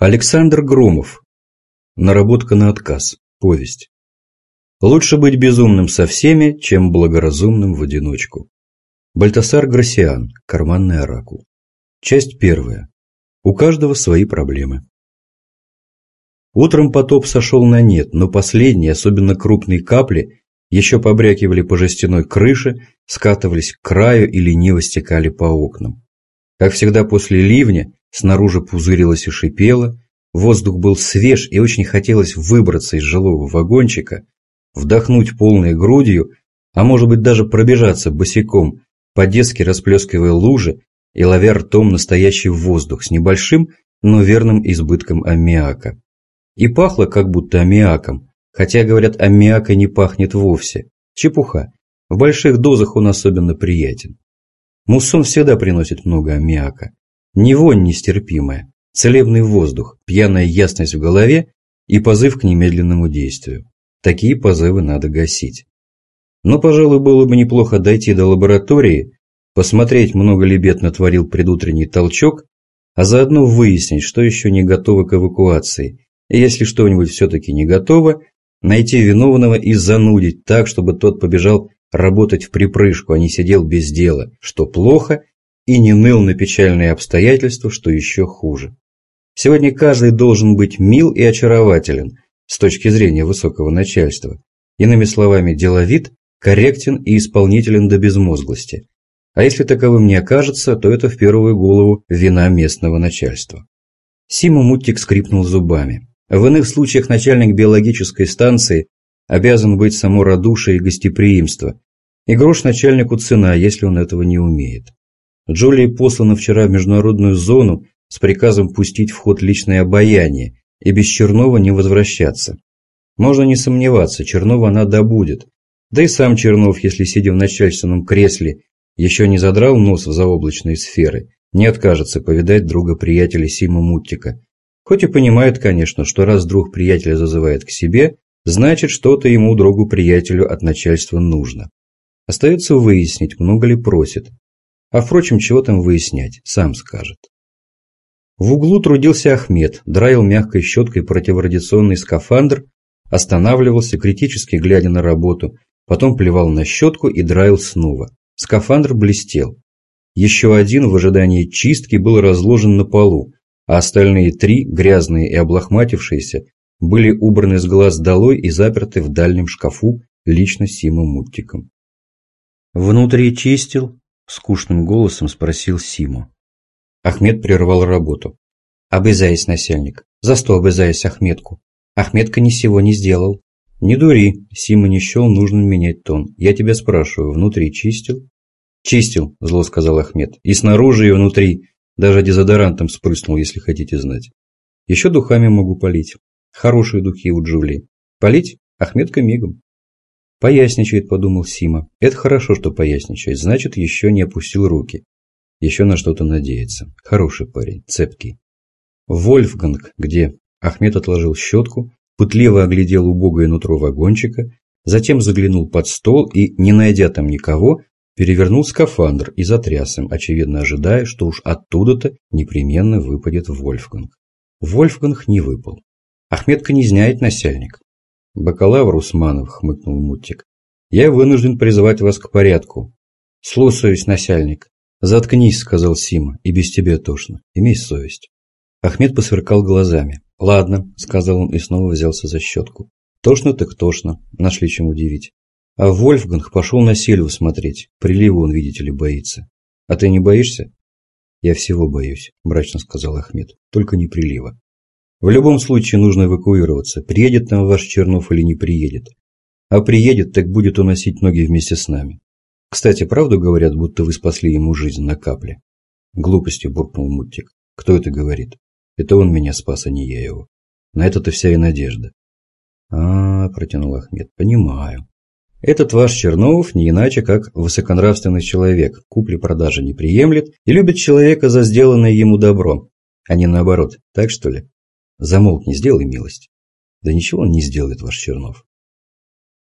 Александр Громов. Наработка на отказ. Повесть. Лучше быть безумным со всеми, чем благоразумным в одиночку. Бальтасар Грасиан. Карманный оракул. Часть первая. У каждого свои проблемы. Утром потоп сошел на нет, но последние, особенно крупные капли, еще побрякивали по жестяной крыше, скатывались к краю и лениво стекали по окнам. Как всегда после ливня, Снаружи пузырилось и шипело, воздух был свеж и очень хотелось выбраться из жилого вагончика, вдохнуть полной грудью, а может быть даже пробежаться босиком, по-детски расплескивая лужи и ловя ртом настоящий воздух с небольшим, но верным избытком аммиака. И пахло как будто аммиаком, хотя, говорят, аммиака не пахнет вовсе. Чепуха. В больших дозах он особенно приятен. Муссон всегда приносит много аммиака. Не вонь нестерпимая, целебный воздух, пьяная ясность в голове и позыв к немедленному действию. Такие позывы надо гасить. Но, пожалуй, было бы неплохо дойти до лаборатории, посмотреть, много ли бед натворил предутренний толчок, а заодно выяснить, что еще не готово к эвакуации, и если что-нибудь все-таки не готово, найти виновного и занудить так, чтобы тот побежал работать в припрыжку, а не сидел без дела, что плохо и не ныл на печальные обстоятельства, что еще хуже. Сегодня каждый должен быть мил и очарователен с точки зрения высокого начальства. Иными словами, деловит, корректен и исполнителен до безмозглости. А если таковым не окажется, то это в первую голову вина местного начальства. Сима Муттик скрипнул зубами. В иных случаях начальник биологической станции обязан быть само радушие и гостеприимство. И грош начальнику цена, если он этого не умеет. Джолии послана вчера в международную зону с приказом пустить в ход личное обаяние и без Чернова не возвращаться. Можно не сомневаться, Чернова она добудет. Да и сам Чернов, если сидя в начальственном кресле, еще не задрал нос в заоблачные сферы, не откажется повидать друга-приятеля Сима Муттика. Хоть и понимает, конечно, что раз друг приятеля зазывает к себе, значит, что-то ему, другу-приятелю, от начальства нужно. Остается выяснить, много ли просит, а впрочем, чего там выяснять, сам скажет. В углу трудился Ахмед, драил мягкой щеткой противорадиационный скафандр, останавливался, критически глядя на работу, потом плевал на щетку и драил снова. Скафандр блестел. Еще один в ожидании чистки был разложен на полу, а остальные три, грязные и облохматившиеся, были убраны с глаз долой и заперты в дальнем шкафу лично Симом Муттиком. Внутри чистил, Скучным голосом спросил Симу. Ахмед прервал работу. «Обызаясь, насельник. За что обызаясь Ахмедку? Ахмедка ни сего не сделал». «Не дури», Сима не счел нужно менять тон. «Я тебя спрашиваю, внутри чистил?» «Чистил», зло сказал Ахмед. «И снаружи, и внутри. Даже дезодорантом спрыснул, если хотите знать. Еще духами могу полить. Хорошие духи у Джулии. Полить? Ахмедка мигом. «Поясничает», – подумал Сима. «Это хорошо, что поясничает. Значит, еще не опустил руки. Еще на что-то надеется. Хороший парень, цепкий». «Вольфганг где?» Ахмед отложил щетку, пытливо оглядел убогое нутро вагончика, затем заглянул под стол и, не найдя там никого, перевернул скафандр и затряс им, очевидно ожидая, что уж оттуда-то непременно выпадет Вольфганг. Вольфганг не выпал. Ахмед князняет насельник. «Бакалавр Усманов», — хмыкнул Мутик. «Я вынужден призывать вас к порядку». «Слушаюсь, насяльник». «Заткнись», — сказал Сима, — «и без тебя тошно. Имей совесть». Ахмед посверкал глазами. «Ладно», — сказал он и снова взялся за щетку. «Тошно так тошно. Нашли чем удивить». А Вольфганг пошел на сельву смотреть. Прилива он, видите ли, боится. А ты не боишься? Я всего боюсь, мрачно сказал Ахмед. Только не прилива. В любом случае нужно эвакуироваться, приедет там ваш Чернов или не приедет. А приедет, так будет уносить ноги вместе с нами. Кстати, правду говорят, будто вы спасли ему жизнь на капле? Глупостью буркнул Муттик. Кто это говорит? Это он меня спас, а не я его. На это-то вся и надежда. -а, -а протянул Ахмед, понимаю. Этот ваш Чернов не иначе, как высоконравственный человек, купли-продажи не приемлет и любит человека за сделанное ему добро, а не наоборот, так что ли? Замолкни, сделай милость. Да ничего он не сделает, ваш Чернов.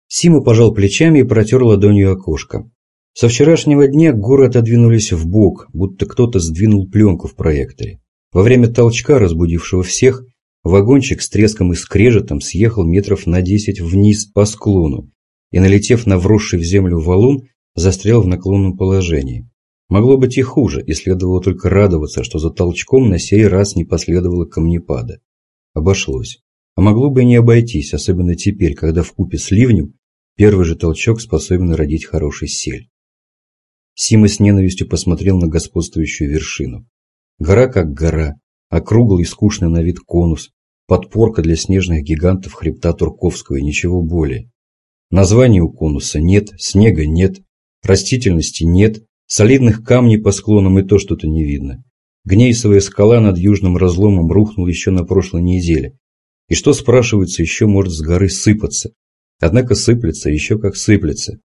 Сима пожал плечами и протер ладонью окошко. Со вчерашнего дня горы отодвинулись в бок, будто кто-то сдвинул пленку в проекторе. Во время толчка, разбудившего всех, вагончик с треском и скрежетом съехал метров на десять вниз по склону и, налетев на вросший в землю валун, застрял в наклонном положении. Могло быть и хуже, и следовало только радоваться, что за толчком на сей раз не последовало камнепада. Обошлось. А могло бы и не обойтись, особенно теперь, когда в купе с ливнем первый же толчок способен родить хороший сель. Сима с ненавистью посмотрел на господствующую вершину. Гора как гора, округлый и скучный на вид конус, подпорка для снежных гигантов хребта Турковского и ничего более. Названия у конуса нет, снега нет, растительности нет, солидных камней по склонам и то что-то не видно. Гнейсовая скала над южным разломом рухнула еще на прошлой неделе. И что, спрашивается, еще может с горы сыпаться? Однако сыплется, еще как сыплется.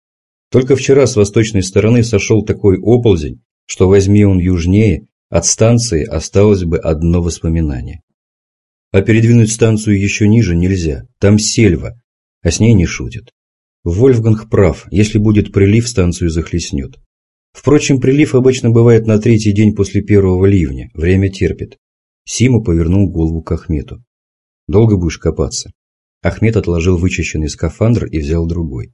Только вчера с восточной стороны сошел такой оползень, что возьми он южнее, от станции осталось бы одно воспоминание. А передвинуть станцию еще ниже нельзя, там сельва, а с ней не шутят. Вольфганг прав, если будет прилив, станцию захлестнет. Впрочем, прилив обычно бывает на третий день после первого ливня, время терпит. Сима повернул голову к Ахмету. «Долго будешь копаться?» Ахмед отложил вычищенный скафандр и взял другой.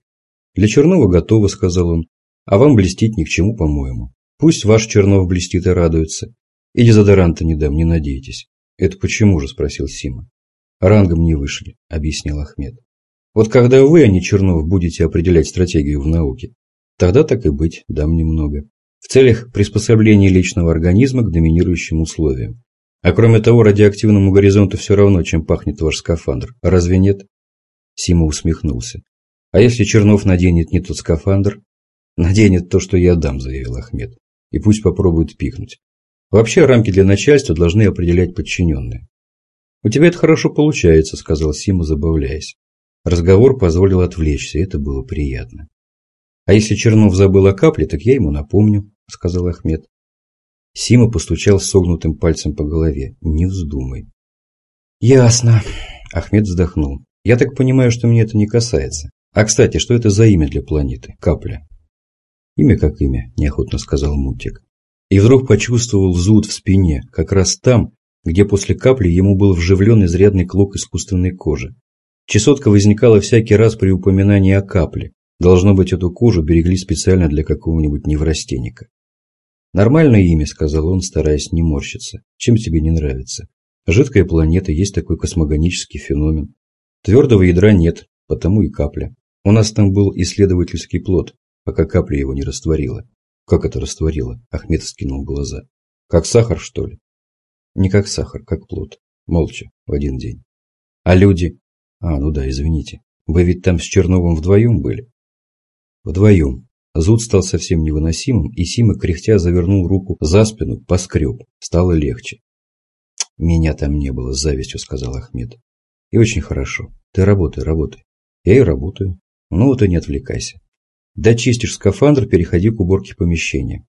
«Для Чернова готово», — сказал он. «А вам блестить ни к чему, по-моему. Пусть ваш Чернов блестит и радуется. И дезодоранта не дам, не надейтесь. Это почему же, спросил Сима. Рангом не вышли, объяснил Ахмед. Вот когда вы, а не Чернов, будете определять стратегию в науке, тогда так и быть, дам немного. В целях приспособления личного организма к доминирующим условиям. А кроме того, радиоактивному горизонту все равно, чем пахнет ваш скафандр. Разве нет? Сима усмехнулся. А если Чернов наденет не тот скафандр? Наденет то, что я дам, заявил Ахмед и пусть попробует пикнуть. Вообще рамки для начальства должны определять подчиненные. «У тебя это хорошо получается», – сказал Сима, забавляясь. Разговор позволил отвлечься, это было приятно. «А если Чернов забыл о капле, так я ему напомню», – сказал Ахмед. Сима постучал согнутым пальцем по голове. «Не вздумай». «Ясно», – Ахмед вздохнул. «Я так понимаю, что меня это не касается. А, кстати, что это за имя для планеты? Капля?» «Имя как имя», – неохотно сказал Мутик. И вдруг почувствовал зуд в спине, как раз там, где после капли ему был вживлен изрядный клок искусственной кожи. Чесотка возникала всякий раз при упоминании о капле. Должно быть, эту кожу берегли специально для какого-нибудь неврастенника. «Нормальное имя», – сказал он, стараясь не морщиться. «Чем тебе не нравится? Жидкая планета, есть такой космогонический феномен. Твердого ядра нет, потому и капля. У нас там был исследовательский плод пока капля его не растворила. Как это растворила? Ахмед скинул глаза. Как сахар, что ли? Не как сахар, как плод. Молча, в один день. А люди? А, ну да, извините. Вы ведь там с Черновым вдвоем были? Вдвоем. Зуд стал совсем невыносимым, и Сима, кряхтя, завернул руку за спину, поскреб. Стало легче. «Меня там не было», – с завистью сказал Ахмед. «И очень хорошо. Ты работай, работай». «Я и работаю. Ну вот и не отвлекайся. Дочистишь скафандр, переходи к уборке помещения.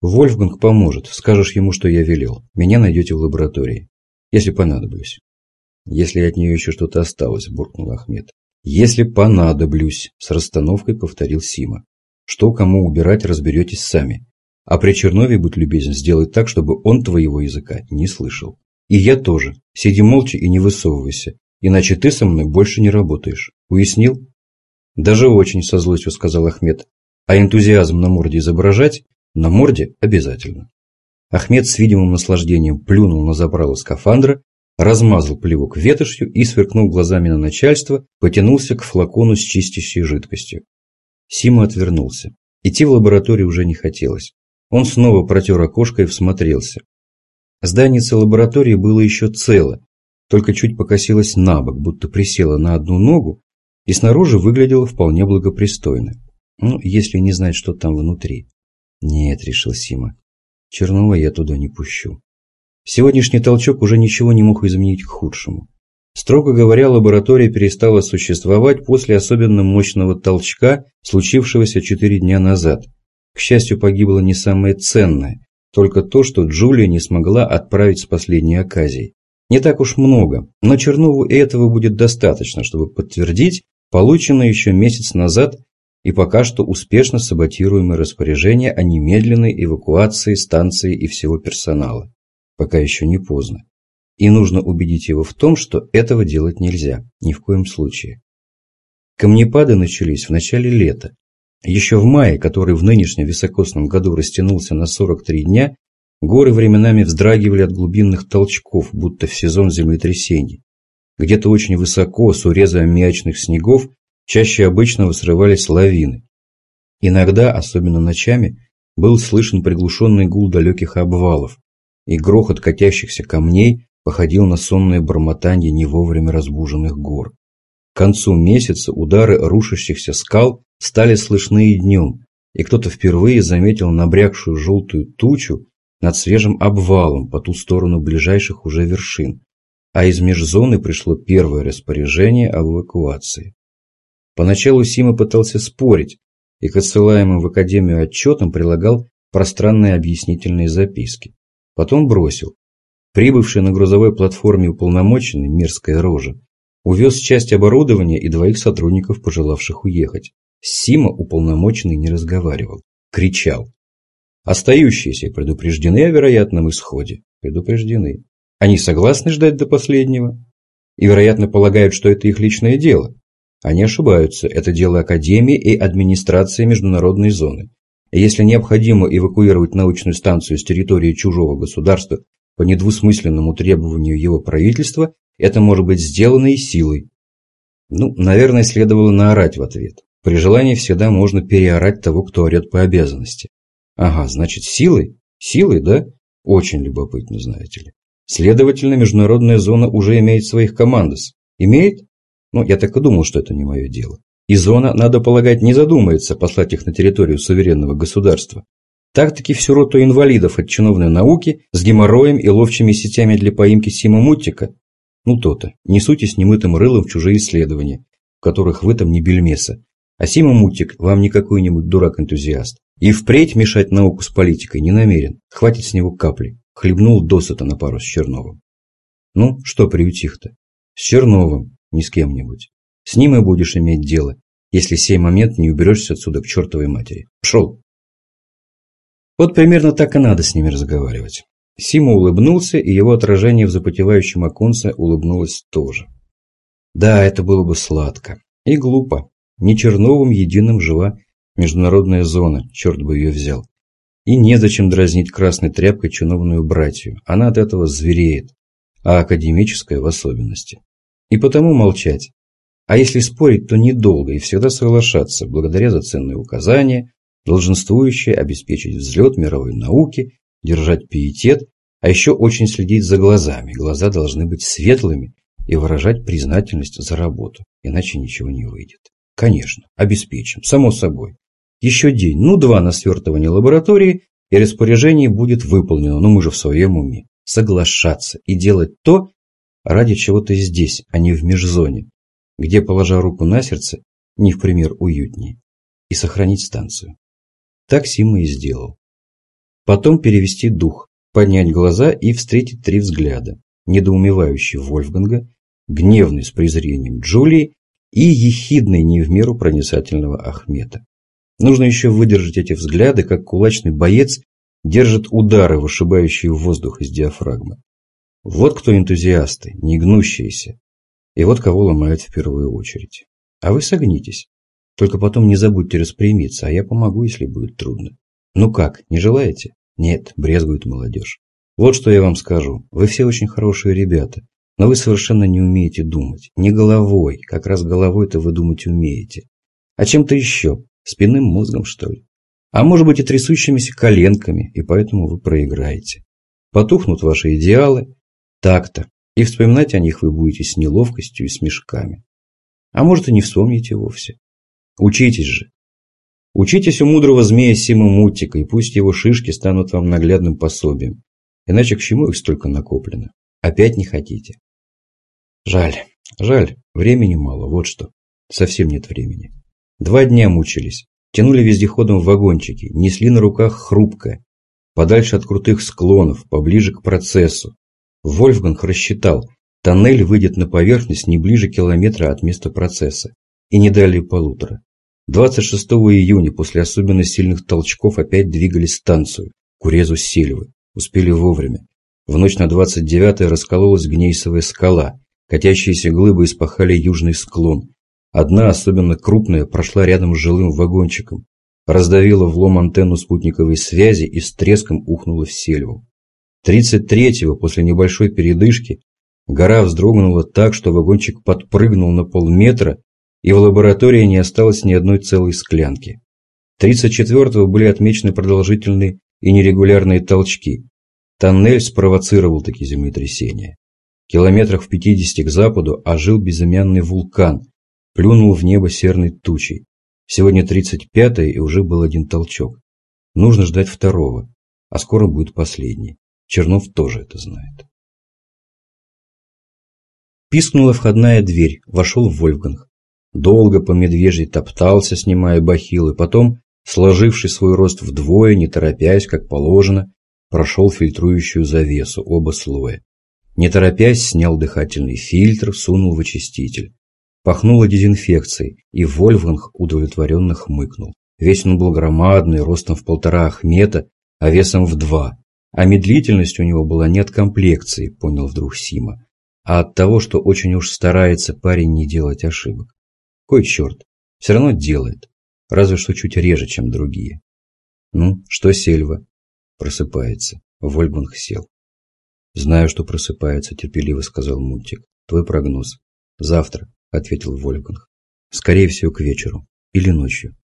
Вольфганг поможет, скажешь ему, что я велел. Меня найдете в лаборатории. Если понадоблюсь. Если от нее еще что-то осталось, буркнул Ахмед. Если понадоблюсь, с расстановкой повторил Сима. Что кому убирать, разберетесь сами. А при Чернове, будь любезен, сделай так, чтобы он твоего языка не слышал. И я тоже. Сиди молча и не высовывайся, иначе ты со мной больше не работаешь. Уяснил? Даже очень со злостью сказал Ахмед. А энтузиазм на морде изображать? На морде обязательно. Ахмед с видимым наслаждением плюнул на забрало скафандра, размазал плевок ветошью и, сверкнув глазами на начальство, потянулся к флакону с чистящей жидкостью. Сима отвернулся. Идти в лабораторию уже не хотелось. Он снова протер окошко и всмотрелся. Зданице лаборатории было еще цело, только чуть покосилось на бок, будто присела на одну ногу и снаружи выглядело вполне благопристойно. Ну, если не знать, что там внутри. Нет, решил Сима. Черного я туда не пущу. Сегодняшний толчок уже ничего не мог изменить к худшему. Строго говоря, лаборатория перестала существовать после особенно мощного толчка, случившегося четыре дня назад. К счастью, погибло не самое ценное, только то, что Джулия не смогла отправить с последней оказией. Не так уж много, но Чернову и этого будет достаточно, чтобы подтвердить, получено еще месяц назад и пока что успешно саботируемое распоряжение о немедленной эвакуации станции и всего персонала. Пока еще не поздно. И нужно убедить его в том, что этого делать нельзя, ни в коем случае. Камнепады начались в начале лета. Еще в мае, который в нынешнем високосном году растянулся на 43 дня, горы временами вздрагивали от глубинных толчков, будто в сезон землетрясений. Где-то очень высоко, с урезом мячных снегов, чаще обычного срывались лавины. Иногда, особенно ночами, был слышен приглушенный гул далеких обвалов, и грохот катящихся камней походил на сонное бормотанье не вовремя разбуженных гор. К концу месяца удары рушащихся скал стали слышны и днем, и кто-то впервые заметил набрякшую желтую тучу над свежим обвалом по ту сторону ближайших уже вершин, а из межзоны пришло первое распоряжение об эвакуации. Поначалу Сима пытался спорить, и к отсылаемым в Академию отчетам прилагал пространные объяснительные записки. Потом бросил. Прибывший на грузовой платформе уполномоченный, мерзкая рожа, увез часть оборудования и двоих сотрудников, пожелавших уехать. Сима уполномоченный не разговаривал, кричал. Остающиеся предупреждены о вероятном исходе. Предупреждены. Они согласны ждать до последнего и, вероятно, полагают, что это их личное дело. Они ошибаются. Это дело Академии и администрации международной зоны. Если необходимо эвакуировать научную станцию с территории чужого государства по недвусмысленному требованию его правительства, это может быть сделано и силой. Ну, наверное, следовало наорать в ответ. При желании всегда можно переорать того, кто орет по обязанности. Ага, значит, силой? Силой, да? Очень любопытно, знаете ли. Следовательно, международная зона уже имеет своих командос. Имеет? Ну, я так и думал, что это не мое дело. И зона, надо полагать, не задумается послать их на территорию суверенного государства. Так-таки всю роту инвалидов от чиновной науки с геморроем и ловчими сетями для поимки Сима Муттика. Ну то-то, не суйтесь немытым рылом в чужие исследования, в которых вы там не бельмеса. А Сима Муттик вам не какой-нибудь дурак-энтузиаст. И впредь мешать науку с политикой не намерен. Хватит с него капли. Хлебнул досыта на пару с Черновым. Ну, что приютих-то? С Черновым, не с кем-нибудь. С ним и будешь иметь дело, если сей момент не уберешься отсюда к чертовой матери. Пшел. Вот примерно так и надо с ними разговаривать. Сима улыбнулся, и его отражение в запотевающем оконце улыбнулось тоже. Да, это было бы сладко. И глупо. Не Черновым единым жива международная зона, черт бы ее взял. И незачем дразнить красной тряпкой чиновную братью, она от этого звереет, а академическая в особенности. И потому молчать. А если спорить, то недолго и всегда соглашаться, благодаря за ценные указания, долженствующие обеспечить взлет мировой науки, держать пиетет, а еще очень следить за глазами. Глаза должны быть светлыми и выражать признательность за работу, иначе ничего не выйдет. Конечно, обеспечим, само собой. Еще день, ну два на свертывание лаборатории, и распоряжение будет выполнено, но мы же в своем уме. Соглашаться и делать то, ради чего ты здесь, а не в межзоне, где, положа руку на сердце, не в пример уютнее, и сохранить станцию. Так Сима и сделал. Потом перевести дух, поднять глаза и встретить три взгляда. Недоумевающий Вольфганга, гневный с презрением Джулии и ехидный не в меру проницательного Ахмета. Нужно еще выдержать эти взгляды, как кулачный боец держит удары, вышибающие воздух из диафрагмы. Вот кто энтузиасты, не гнущиеся. И вот кого ломают в первую очередь. А вы согнитесь. Только потом не забудьте распрямиться, а я помогу, если будет трудно. Ну как, не желаете? Нет, брезгует молодежь. Вот что я вам скажу. Вы все очень хорошие ребята, но вы совершенно не умеете думать. Не головой, как раз головой-то вы думать умеете. А чем-то еще, спинным мозгом, что ли. А может быть и трясущимися коленками, и поэтому вы проиграете. Потухнут ваши идеалы, так-то. И вспоминать о них вы будете с неловкостью и смешками. А может и не вспомните вовсе. Учитесь же. Учитесь у мудрого змея Сима Мутика, и пусть его шишки станут вам наглядным пособием. Иначе к чему их столько накоплено? Опять не хотите? Жаль, жаль, времени мало, вот что. Совсем нет времени. Два дня мучились. Тянули вездеходом в вагончики, несли на руках хрупкое, подальше от крутых склонов, поближе к процессу, Вольфганг рассчитал, тоннель выйдет на поверхность не ближе километра от места процесса и не далее полутора. 26 июня после особенно сильных толчков опять двигали станцию, к урезу Сильвы. Успели вовремя. В ночь на 29-е раскололась гнейсовая скала, катящиеся глыбы испахали южный склон. Одна, особенно крупная, прошла рядом с жилым вагончиком, раздавила в лом антенну спутниковой связи и с треском ухнула в сельву. 33-го, после небольшой передышки, гора вздрогнула так, что вагончик подпрыгнул на полметра, и в лаборатории не осталось ни одной целой склянки. 34-го были отмечены продолжительные и нерегулярные толчки. Тоннель спровоцировал такие землетрясения. Километрах в 50 к западу ожил безымянный вулкан, плюнул в небо серной тучей. Сегодня 35-е и уже был один толчок. Нужно ждать второго, а скоро будет последний. Чернов тоже это знает. Пискнула входная дверь, вошел Вольфганг. Долго по медвежьей топтался, снимая бахилы, потом, сложивший свой рост вдвое, не торопясь, как положено, прошел фильтрующую завесу, оба слоя. Не торопясь, снял дыхательный фильтр, сунул в очиститель. Пахнуло дезинфекцией, и Вольфганг удовлетворенно хмыкнул. Весь он был громадный, ростом в полтора ахмета, а весом в два. А медлительность у него была не от комплекции, понял вдруг Сима, а от того, что очень уж старается парень не делать ошибок. Кой черт, все равно делает, разве что чуть реже, чем другие. Ну, что Сельва? Просыпается. Вольфганг сел. Знаю, что просыпается, терпеливо сказал Мультик. Твой прогноз. Завтра, ответил Вольфганг. Скорее всего, к вечеру. Или ночью.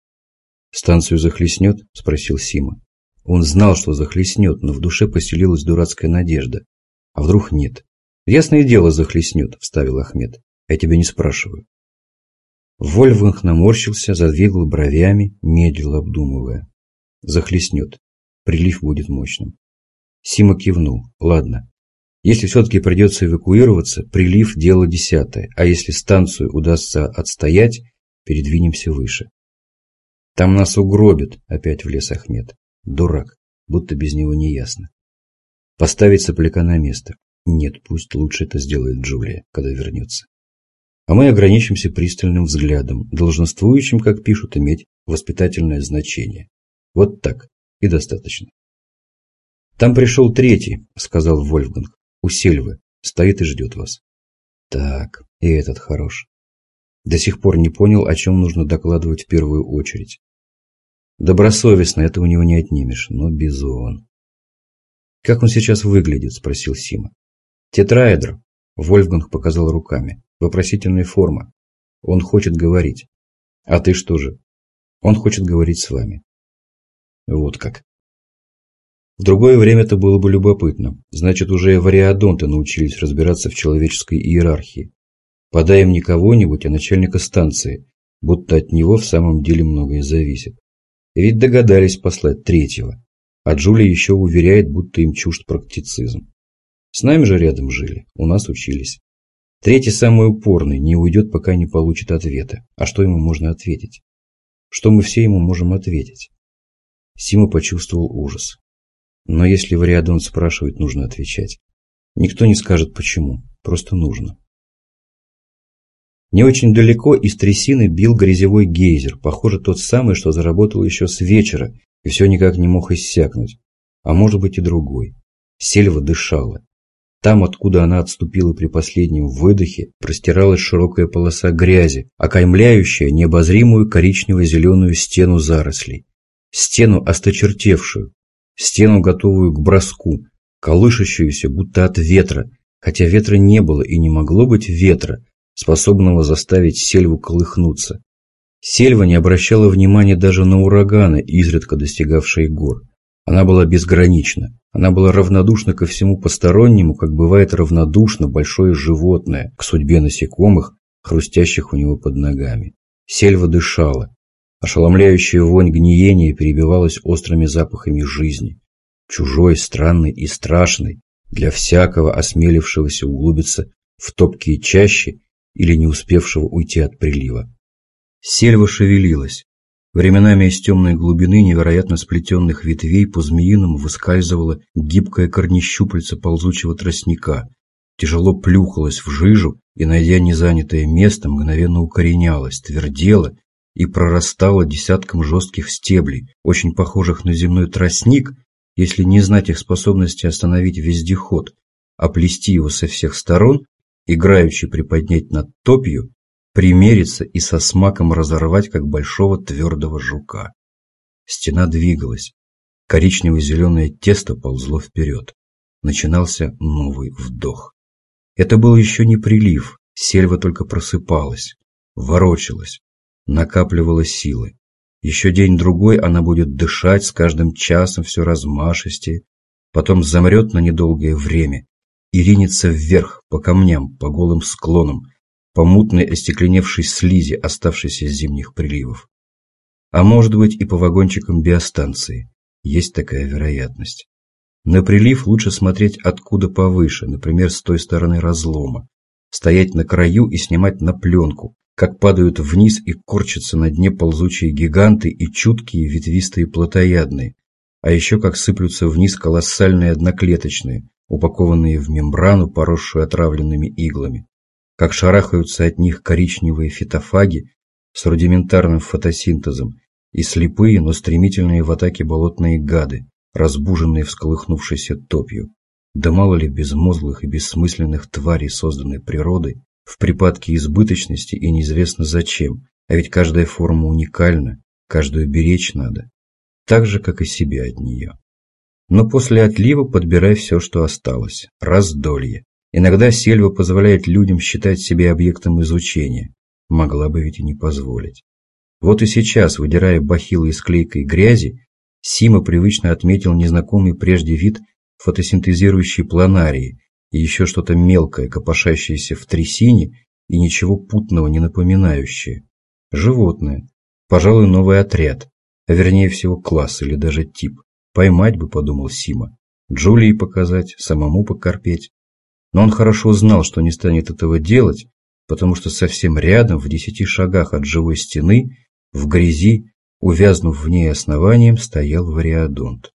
Станцию захлестнет? Спросил Сима. Он знал, что захлестнет, но в душе поселилась дурацкая надежда. А вдруг нет? Ясное дело захлестнет, вставил Ахмед. Я тебя не спрашиваю. Вольфганг наморщился, задвигал бровями, медлил, обдумывая. Захлестнет. Прилив будет мощным. Сима кивнул. Ладно. Если все-таки придется эвакуироваться, прилив – дело десятое, а если станцию удастся отстоять, передвинемся выше. Там нас угробят, опять влез Ахмед. Дурак, будто без него не ясно. Поставить сопляка на место. Нет, пусть лучше это сделает Джулия, когда вернется. А мы ограничимся пристальным взглядом, долженствующим, как пишут, иметь воспитательное значение. Вот так. И достаточно. Там пришел третий, сказал Вольфганг. У Сельвы. Стоит и ждет вас. Так, и этот хорош. До сих пор не понял, о чем нужно докладывать в первую очередь. Добросовестно, это у него не отнимешь, но бизон. «Как он сейчас выглядит?» – спросил Сима. «Тетраэдр», – Вольфганг показал руками. «Вопросительная форма. Он хочет говорить. А ты что же?» «Он хочет говорить с вами». «Вот как». В другое время это было бы любопытно. Значит, уже вариадонты научились разбираться в человеческой иерархии. Подай им не кого-нибудь, а начальника станции, будто от него в самом деле многое зависит. Ведь догадались послать третьего. А Джулия еще уверяет, будто им чужд практицизм. С нами же рядом жили, у нас учились. Третий самый упорный, не уйдет, пока не получит ответа. А что ему можно ответить? Что мы все ему можем ответить? Сима почувствовал ужас. Но если Вариадон спрашивает, нужно отвечать. Никто не скажет почему, просто нужно. Не очень далеко из трясины бил грязевой гейзер, похоже, тот самый, что заработал еще с вечера и все никак не мог иссякнуть. А может быть и другой. Сельва дышала. Там, откуда она отступила при последнем выдохе, простиралась широкая полоса грязи, окаймляющая необозримую коричнево-зеленую стену зарослей. Стену осточертевшую, стену, готовую к броску, колышащуюся, будто от ветра, хотя ветра не было и не могло быть ветра, способного заставить сельву колыхнуться. Сельва не обращала внимания даже на ураганы, изредка достигавшие гор. Она была безгранична. Она была равнодушна ко всему постороннему, как бывает равнодушно большое животное к судьбе насекомых, хрустящих у него под ногами. Сельва дышала. Ошеломляющая вонь гниения перебивалась острыми запахами жизни. Чужой, странный и страшный для всякого осмелившегося углубиться в топкие чащи или не успевшего уйти от прилива. Сельва шевелилась. Временами из темной глубины невероятно сплетенных ветвей по-змеиному выскальзывала гибкая корнещупальца ползучего тростника, тяжело плюхалась в жижу и, найдя незанятое место, мгновенно укоренялась, твердела и прорастала десятком жестких стеблей, очень похожих на земной тростник, если не знать их способности остановить вездеход, а плести его со всех сторон, играючи приподнять над топью, примериться и со смаком разорвать, как большого твердого жука. Стена двигалась. Коричнево-зеленое тесто ползло вперед. Начинался новый вдох. Это был еще не прилив, сельва только просыпалась, ворочалась, накапливала силы. Еще день-другой она будет дышать с каждым часом все размашистее, потом замрет на недолгое время и ринется вверх по камням, по голым склонам, по мутной остекленевшей слизи, оставшейся с зимних приливов. А может быть и по вагончикам биостанции. Есть такая вероятность. На прилив лучше смотреть откуда повыше, например, с той стороны разлома. Стоять на краю и снимать на пленку, как падают вниз и корчатся на дне ползучие гиганты и чуткие ветвистые плотоядные, а еще как сыплются вниз колоссальные одноклеточные, упакованные в мембрану, поросшую отравленными иглами, как шарахаются от них коричневые фитофаги с рудиментарным фотосинтезом и слепые, но стремительные в атаке болотные гады, разбуженные всколыхнувшейся топью. Да мало ли безмозглых и бессмысленных тварей, созданной природой, в припадке избыточности и неизвестно зачем, а ведь каждая форма уникальна, каждую беречь надо, так же, как и себе от нее. Но после отлива подбирай все, что осталось, раздолье. Иногда сельва позволяет людям считать себя объектом изучения, могла бы ведь и не позволить. Вот и сейчас, выдирая бахилы из клейкой грязи, Сима привычно отметил незнакомый прежде вид фотосинтезирующей планарии и еще что-то мелкое, копошащееся в трясине и ничего путного не напоминающее. Животное. Пожалуй, новый отряд, а вернее всего класс или даже тип. Поймать бы, подумал Сима. Джулии показать, самому покорпеть. Но он хорошо знал, что не станет этого делать, потому что совсем рядом, в десяти шагах от живой стены, в грязи, увязнув в ней основанием, стоял вариадонт.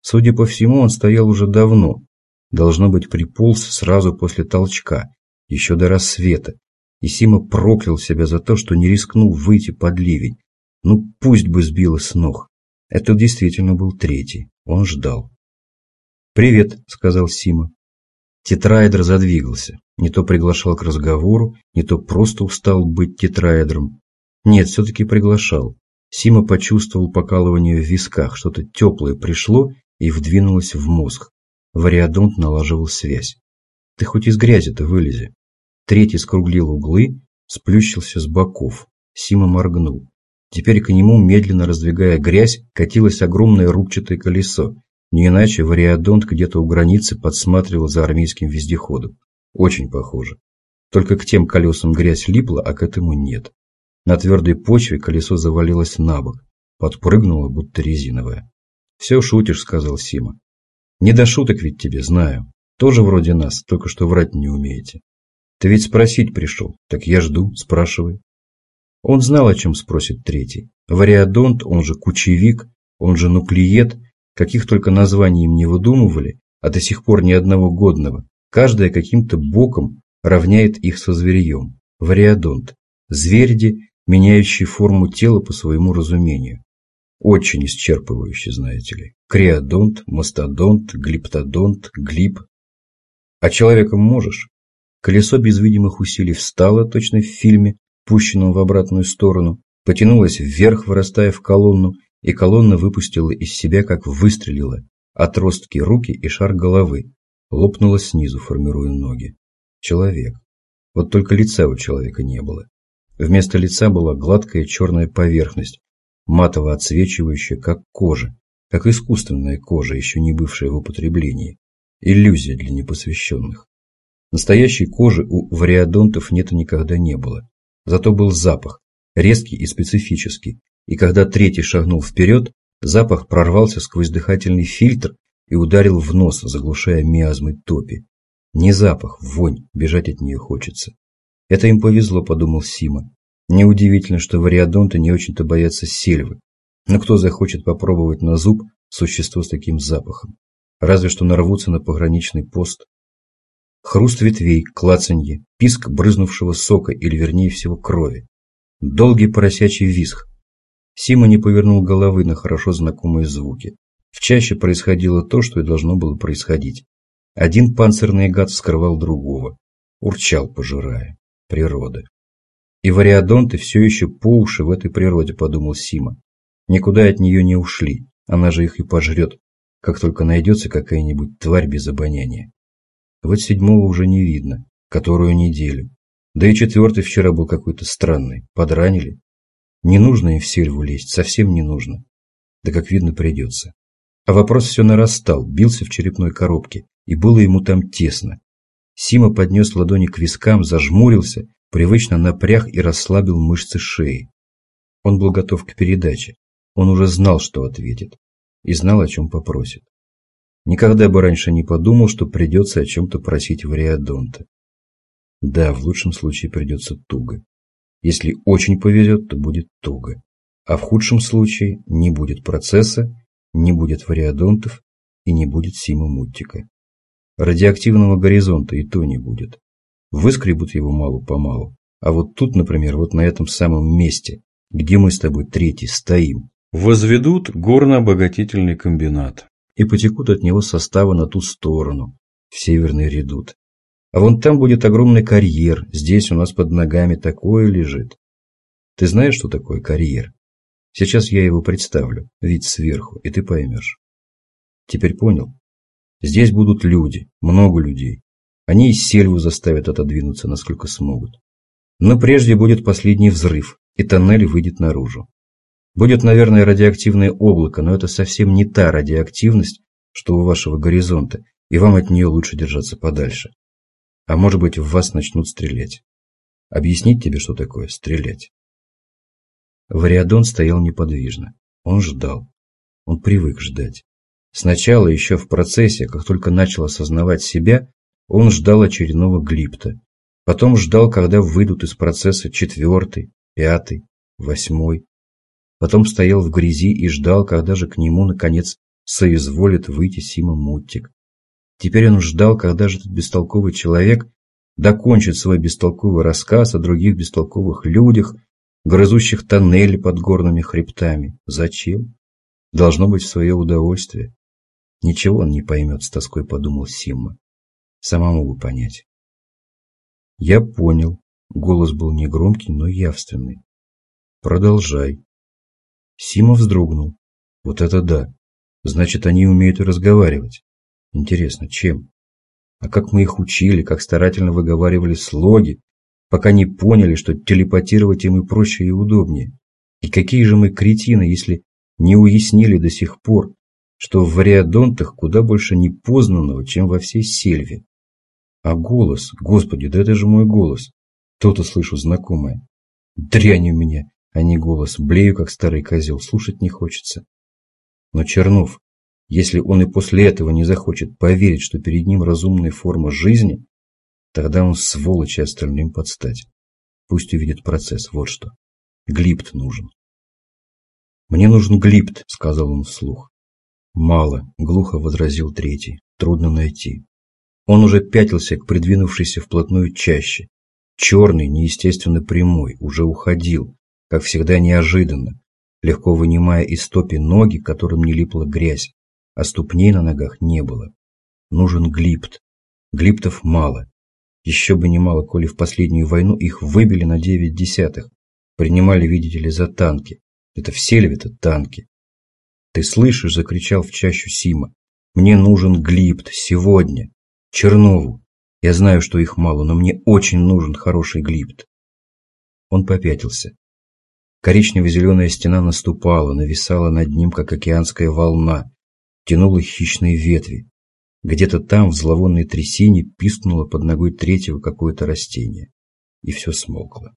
Судя по всему, он стоял уже давно, Должно быть, приполз сразу после толчка, еще до рассвета, и Сима проклял себя за то, что не рискнул выйти под ливень. Ну, пусть бы сбило с ног. Это действительно был третий. Он ждал. «Привет», — сказал Сима. Тетраэдр задвигался. Не то приглашал к разговору, не то просто устал быть тетраэдром. Нет, все-таки приглашал. Сима почувствовал покалывание в висках, что-то теплое пришло и вдвинулось в мозг. Вариадонт налаживал связь. Ты хоть из грязи-то вылези. Третий скруглил углы, сплющился с боков. Сима моргнул. Теперь к нему, медленно раздвигая грязь, катилось огромное рубчатое колесо. Не иначе вариадонт где-то у границы подсматривал за армейским вездеходом. Очень похоже. Только к тем колесам грязь липла, а к этому нет. На твердой почве колесо завалилось на бок. Подпрыгнуло, будто резиновое. «Все шутишь», — сказал Сима. Не до шуток ведь тебе, знаю. Тоже вроде нас, только что врать не умеете. Ты ведь спросить пришел, так я жду, спрашивай. Он знал, о чем спросит третий. Вариадонт, он же кучевик, он же нуклеед, каких только названий им не выдумывали, а до сих пор ни одного годного. Каждое каким-то боком равняет их со зверьем. Вариадонт. Зверди, меняющий форму тела по своему разумению. Очень исчерпывающе, знаете ли. Креодонт, мастодонт, глиптодонт, глип. А человеком можешь? Колесо без видимых усилий встало, точно в фильме, пущенном в обратную сторону, потянулось вверх, вырастая в колонну, и колонна выпустила из себя, как выстрелила, отростки руки и шар головы, лопнула снизу, формируя ноги. Человек. Вот только лица у человека не было. Вместо лица была гладкая черная поверхность, матово отсвечивающая, как кожа, как искусственная кожа, еще не бывшая в употреблении. Иллюзия для непосвященных. Настоящей кожи у вариадонтов нет и никогда не было. Зато был запах, резкий и специфический, и когда третий шагнул вперед, запах прорвался сквозь дыхательный фильтр и ударил в нос, заглушая миазмы топи. Не запах, вонь, бежать от нее хочется. Это им повезло, подумал Сима. Неудивительно, что вариадонты не очень-то боятся сельвы. Но кто захочет попробовать на зуб существо с таким запахом? Разве что нарвутся на пограничный пост. Хруст ветвей, клацанье, писк брызнувшего сока или вернее всего крови. Долгий поросячий визг. Сима не повернул головы на хорошо знакомые звуки. В чаще происходило то, что и должно было происходить. Один панцирный гад вскрывал другого. Урчал, пожирая. Природа. И вариадонты все еще по уши в этой природе, подумал Сима. Никуда от нее не ушли. Она же их и пожрет, как только найдется какая-нибудь тварь без обоняния. Вот седьмого уже не видно, которую неделю. Да и четвертый вчера был какой-то странный. Подранили. Не нужно им в сельву лезть, совсем не нужно. Да как видно придется. А вопрос все нарастал, бился в черепной коробке, и было ему там тесно. Сима поднес ладони к вискам, зажмурился, привычно напряг и расслабил мышцы шеи. Он был готов к передаче. Он уже знал, что ответит. И знал, о чем попросит. Никогда бы раньше не подумал, что придется о чем-то просить Вариадонта. Да, в лучшем случае придется туго. Если очень повезет, то будет туго. А в худшем случае не будет процесса, не будет вариадонтов и не будет Сима Муттика. Радиоактивного горизонта и то не будет. Выскребут его мало-помалу. А вот тут, например, вот на этом самом месте, где мы с тобой третий стоим, возведут горно-обогатительный комбинат и потекут от него составы на ту сторону, в северный редут. А вон там будет огромный карьер, здесь у нас под ногами такое лежит. Ты знаешь, что такое карьер? Сейчас я его представлю, вид сверху, и ты поймешь. Теперь понял? Здесь будут люди, много людей. Они и сельву заставят отодвинуться, насколько смогут. Но прежде будет последний взрыв, и тоннель выйдет наружу. Будет, наверное, радиоактивное облако, но это совсем не та радиоактивность, что у вашего горизонта, и вам от нее лучше держаться подальше. А может быть, в вас начнут стрелять. Объяснить тебе, что такое стрелять? Вариадон стоял неподвижно. Он ждал. Он привык ждать. Сначала, еще в процессе, как только начал осознавать себя, он ждал очередного глипта. Потом ждал, когда выйдут из процесса четвертый, пятый, восьмой. Потом стоял в грязи и ждал, когда же к нему, наконец, соизволит выйти Сима Муттик. Теперь он ждал, когда же этот бестолковый человек докончит свой бестолковый рассказ о других бестолковых людях, грызущих тоннели под горными хребтами. Зачем? Должно быть в свое удовольствие. Ничего он не поймет, с тоской подумал Симма. Самому бы понять. Я понял. Голос был негромкий, но явственный. Продолжай. Сима вздрогнул. Вот это да. Значит, они умеют разговаривать. Интересно, чем? А как мы их учили, как старательно выговаривали слоги, пока не поняли, что телепатировать им и проще, и удобнее. И какие же мы кретины, если не уяснили до сих пор, что в вариадонтах куда больше непознанного, чем во всей сельве. А голос, господи, да это же мой голос. То-то слышу знакомое. Дрянь у меня, а не голос. Блею, как старый козел, слушать не хочется. Но Чернов, если он и после этого не захочет поверить, что перед ним разумная форма жизни, тогда он сволочь и остальным подстать. Пусть увидит процесс, вот что. Глипт нужен. «Мне нужен глипт», — сказал он вслух. «Мало», – глухо возразил третий. «Трудно найти». Он уже пятился к придвинувшейся вплотную чаще. Черный, неестественно прямой, уже уходил, как всегда неожиданно, легко вынимая из стопи ноги, которым не липла грязь, а ступней на ногах не было. Нужен глипт. Глиптов мало. Еще бы немало, коли в последнюю войну их выбили на девять десятых. Принимали, видите ли, за танки. Это все ли это танки? «Ты слышишь?» – закричал в чащу Сима. «Мне нужен Глипт сегодня. Чернову. Я знаю, что их мало, но мне очень нужен хороший Глипт». Он попятился. Коричнево-зеленая стена наступала, нависала над ним, как океанская волна, тянула хищные ветви. Где-то там, в зловонной трясине, пискнуло под ногой третьего какое-то растение. И все смолкло.